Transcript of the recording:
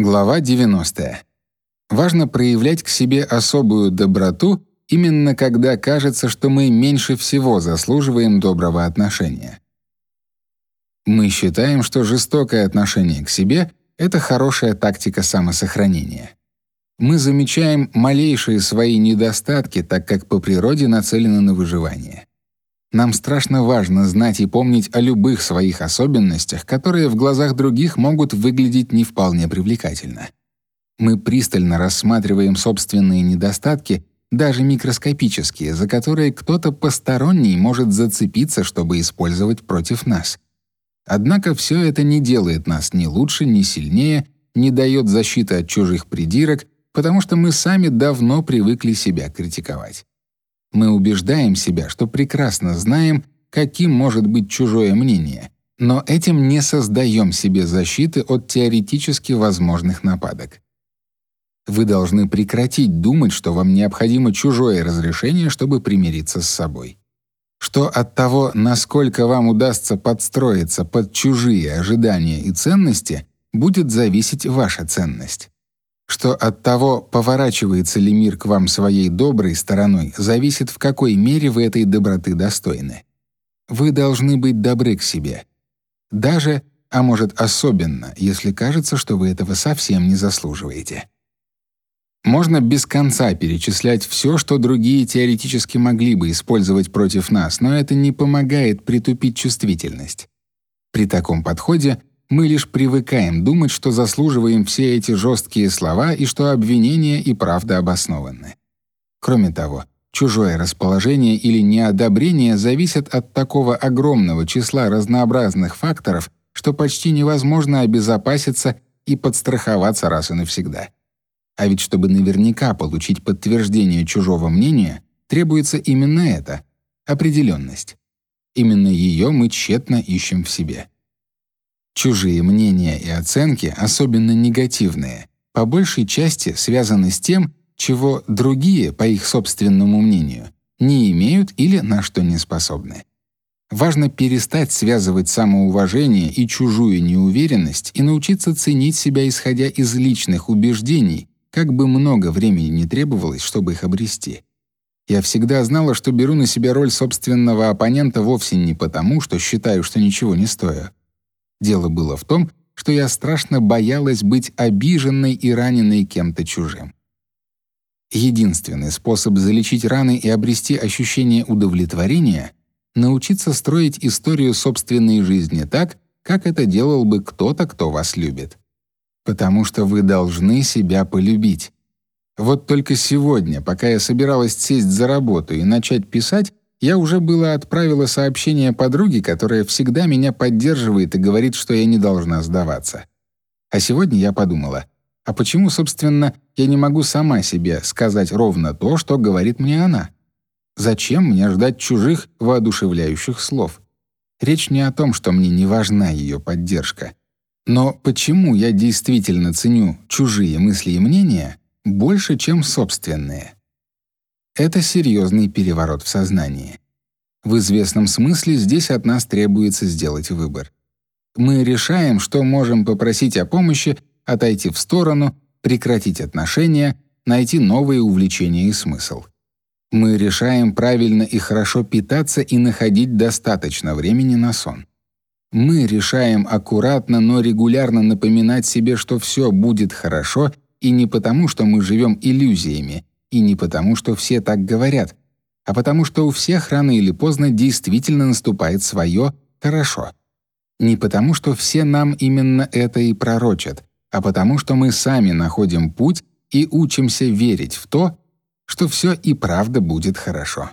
Глава 90. Важно проявлять к себе особую доброту именно когда кажется, что мы меньше всего заслуживаем доброго отношения. Мы считаем, что жестокое отношение к себе это хорошая тактика самосохранения. Мы замечаем малейшие свои недостатки, так как по природе нацелены на выживание. Нам страшно важно знать и помнить о любых своих особенностях, которые в глазах других могут выглядеть не вполне привлекательно. Мы пристально рассматриваем собственные недостатки, даже микроскопические, за которые кто-то посторонний может зацепиться, чтобы использовать против нас. Однако все это не делает нас ни лучше, ни сильнее, не дает защиты от чужих придирок, потому что мы сами давно привыкли себя критиковать. Мы убеждаем себя, что прекрасно знаем, каким может быть чужое мнение, но этим не создаем себе защиты от теоретически возможных нападок. Вы должны прекратить думать, что вам необходимо чужое разрешение, чтобы примириться с собой. Что от того, насколько вам удастся подстроиться под чужие ожидания и ценности, будет зависеть ваша ценность что от того, поворачивается ли мир к вам своей доброй стороной, зависит, в какой мере вы этой доброты достойны. Вы должны быть добры к себе. Даже, а может особенно, если кажется, что вы этого совсем не заслуживаете. Можно без конца перечислять все, что другие теоретически могли бы использовать против нас, но это не помогает притупить чувствительность. При таком подходе мы лишь привыкаем думать, что заслуживаем все эти жесткие слова и что обвинения и правда обоснованы. Кроме того, чужое расположение или неодобрение зависят от такого огромного числа разнообразных факторов, что почти невозможно обезопаситься и подстраховаться раз и навсегда. А ведь чтобы наверняка получить подтверждение чужого мнения, требуется именно это определенность. Именно ее мы тщетно ищем в себе. Чужие мнения и оценки, особенно негативные, по большей части связаны с тем, чего другие, по их собственному мнению, не имеют или на что не способны. Важно перестать связывать самоуважение и чужую неуверенность и научиться ценить себя исходя из личных убеждений, как бы много времени не требовалось, чтобы их обрести. Я всегда знала, что беру на себя роль собственного оппонента вовсе не потому, что считаю, что ничего не стою, Дело было в том, что я страшно боялась быть обиженной и раненной кем-то чужим. Единственный способ залечить раны и обрести ощущение удовлетворения — научиться строить историю собственной жизни так, как это делал бы кто-то, кто вас любит. Потому что вы должны себя полюбить. Вот только сегодня, пока я собиралась сесть за работу и начать писать, я уже было отправила сообщение подруге, которая всегда меня поддерживает и говорит, что я не должна сдаваться. А сегодня я подумала, а почему, собственно, я не могу сама себе сказать ровно то, что говорит мне она? Зачем мне ждать чужих воодушевляющих слов? Речь не о том, что мне не важна ее поддержка. Но почему я действительно ценю чужие мысли и мнения больше, чем собственные? Это серьезный переворот в сознании. В известном смысле здесь от нас требуется сделать выбор. Мы решаем, что можем попросить о помощи, отойти в сторону, прекратить отношения, найти новые увлечения и смысл. Мы решаем правильно и хорошо питаться и находить достаточно времени на сон. Мы решаем аккуратно, но регулярно напоминать себе, что все будет хорошо, и не потому, что мы живем иллюзиями, и не потому, что все так говорят, а потому что у всех рано или поздно действительно наступает свое «хорошо». Не потому, что все нам именно это и пророчат, а потому, что мы сами находим путь и учимся верить в то, что все и правда будет хорошо.